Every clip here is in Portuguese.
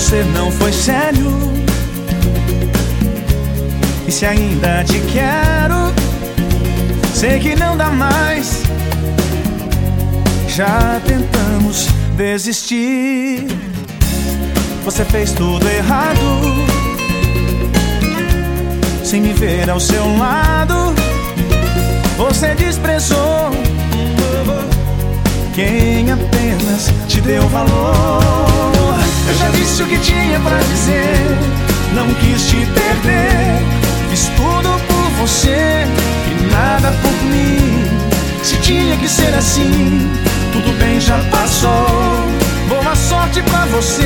você não foi sério. E se ainda te quero, sei que não dá mais. Já tentamos desistir. Você fez tudo errado. Sem me ver ao seu lado, você desprezou quem apenas te deu valor. Já disse o que tinha pra dizer, não quis te perder. Fiz tudo por você e nada por mim. Se tinha que ser assim, tudo bem, já passou. Boa sorte pra você,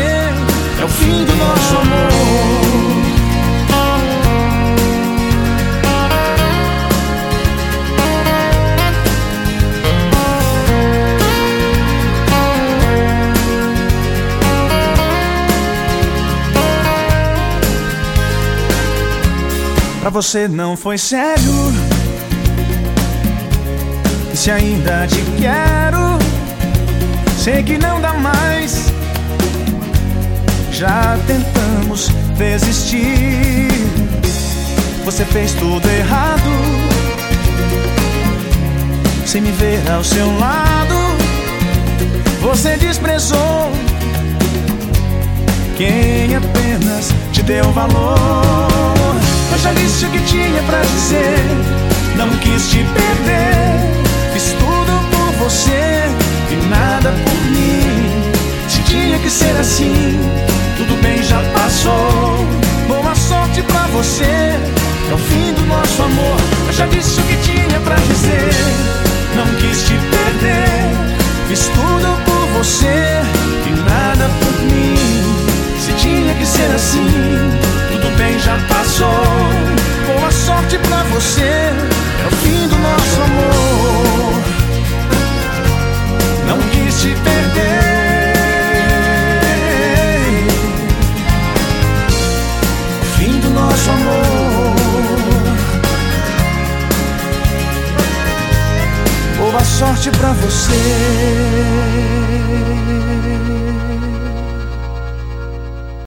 é o fim do nosso amor. Pra você não foi sério. E se ainda te quero, sei que não dá mais. Já tentamos desistir. Você fez tudo errado. Sem me ver ao seu lado, você desprezou quem apenas te deu valor. Já disse o que tinha pra dizer, não quis te perder. Fiz tudo por você e nada por mim. Se tinha que ser assim, tudo bem, já passou. Boa sorte pra você, é o fim do nosso amor. Eu já disse o que tinha pra dizer, pra você.